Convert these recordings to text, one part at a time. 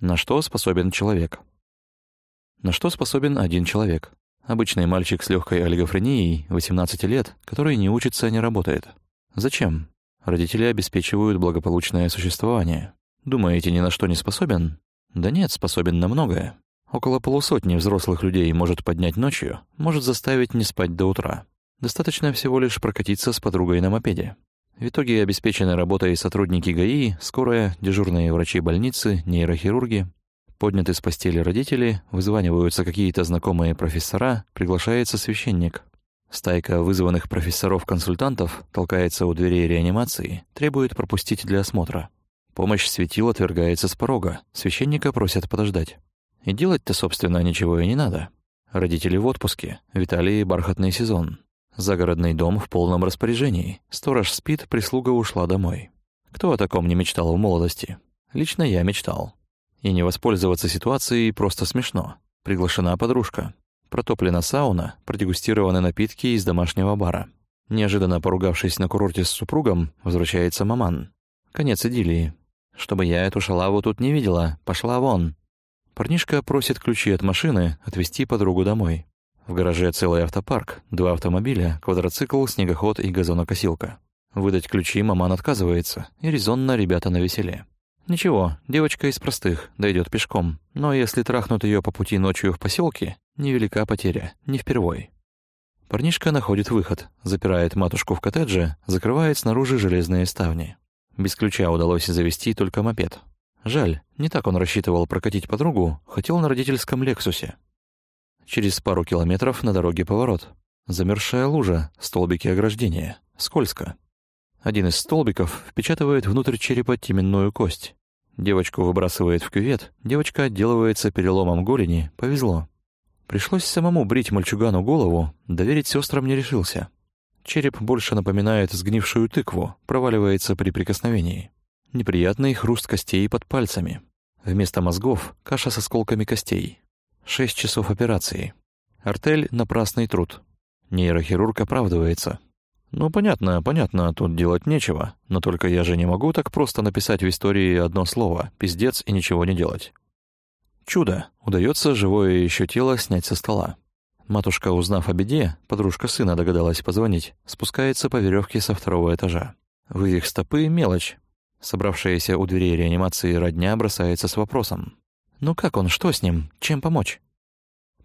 На что способен человек? На что способен один человек? Обычный мальчик с легкой олигофренией, 18 лет, который не учится, не работает. Зачем? Родители обеспечивают благополучное существование. Думаете, ни на что не способен? Да нет, способен на многое. Около полусотни взрослых людей может поднять ночью, может заставить не спать до утра. Достаточно всего лишь прокатиться с подругой на мопеде. В итоге обеспечены работой сотрудники ГАИ, скорая, дежурные врачи больницы, нейрохирурги. Подняты с постели родители, вызваниваются какие-то знакомые профессора, приглашается священник. Стайка вызванных профессоров-консультантов толкается у дверей реанимации, требует пропустить для осмотра. Помощь светил отвергается с порога, священника просят подождать. И делать-то, собственно, ничего и не надо. Родители в отпуске, Виталий бархатный сезон. Загородный дом в полном распоряжении. Сторож спит, прислуга ушла домой. Кто о таком не мечтал в молодости? Лично я мечтал. И не воспользоваться ситуацией просто смешно. Приглашена подружка. Протоплена сауна, продегустированы напитки из домашнего бара. Неожиданно поругавшись на курорте с супругом, возвращается маман. Конец идиллии. Чтобы я эту шалаву тут не видела, пошла вон. Парнишка просит ключи от машины отвезти подругу домой. В гараже целый автопарк, два автомобиля, квадроцикл, снегоход и газонокосилка. Выдать ключи маман отказывается, и резонно ребята навеселе. Ничего, девочка из простых, дойдет пешком, но если трахнут ее по пути ночью в поселке, невелика потеря, не впервой. Парнишка находит выход, запирает матушку в коттедже, закрывает снаружи железные ставни. Без ключа удалось завести только мопед. Жаль, не так он рассчитывал прокатить подругу, хотел на родительском «Лексусе». Через пару километров на дороге поворот. Замерзшая лужа, столбики ограждения. Скользко. Один из столбиков впечатывает внутрь черепа теменную кость. Девочку выбрасывает в кювет, девочка отделывается переломом голени, повезло. Пришлось самому брить мальчугану голову, доверить сестрам не решился. Череп больше напоминает сгнившую тыкву, проваливается при прикосновении. Неприятный хруст костей под пальцами. Вместо мозгов — каша с осколками костей. Шесть часов операции. Артель — напрасный труд. Нейрохирург оправдывается. Ну, понятно, понятно, тут делать нечего. Но только я же не могу так просто написать в истории одно слово «пиздец» и ничего не делать. Чудо. Удается живое еще тело снять со стола. Матушка, узнав о беде, подружка сына догадалась позвонить, спускается по веревке со второго этажа. Вывих стопы — мелочь. Собравшаяся у дверей реанимации родня бросается с вопросом. «Ну как он? Что с ним? Чем помочь?»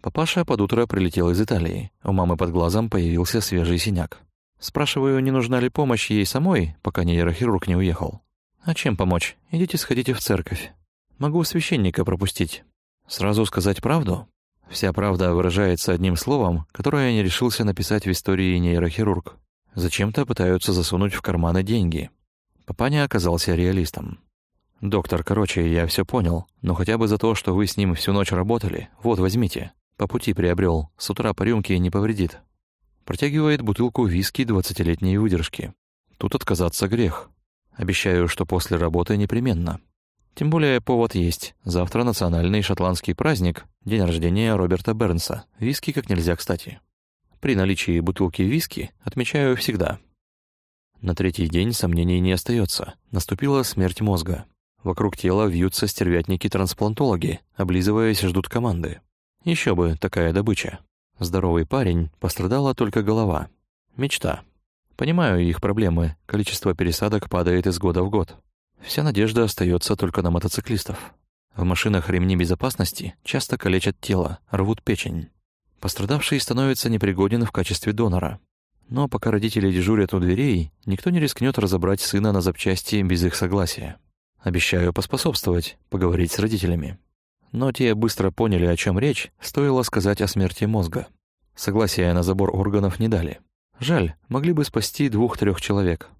Папаша под утро прилетел из Италии. У мамы под глазом появился свежий синяк. Спрашиваю, не нужна ли помощь ей самой, пока нейрохирург не уехал. «А чем помочь? Идите сходите в церковь. Могу священника пропустить. Сразу сказать правду?» Вся правда выражается одним словом, которое я не решился написать в истории нейрохирург. Зачем-то пытаются засунуть в карманы деньги. Папаня оказался реалистом. «Доктор, короче, я все понял, но хотя бы за то, что вы с ним всю ночь работали, вот, возьмите. По пути приобрел, с утра по рюмке не повредит». Протягивает бутылку виски двадцатилетней выдержки. Тут отказаться грех. Обещаю, что после работы непременно. Тем более повод есть. Завтра национальный шотландский праздник, день рождения Роберта Бернса. Виски как нельзя кстати. При наличии бутылки виски отмечаю всегда. На третий день сомнений не остается. Наступила смерть мозга. Вокруг тела вьются стервятники-трансплантологи, облизываясь, ждут команды. Еще бы такая добыча. Здоровый парень, пострадала только голова. Мечта. Понимаю их проблемы, количество пересадок падает из года в год. Вся надежда остается только на мотоциклистов. В машинах ремни безопасности часто калечат тело, рвут печень. Пострадавший становится непригоден в качестве донора. Но пока родители дежурят у дверей, никто не рискнет разобрать сына на запчасти без их согласия. Обещаю поспособствовать, поговорить с родителями. Но те быстро поняли, о чем речь, стоило сказать о смерти мозга. Согласия на забор органов не дали. Жаль, могли бы спасти двух-трех человек.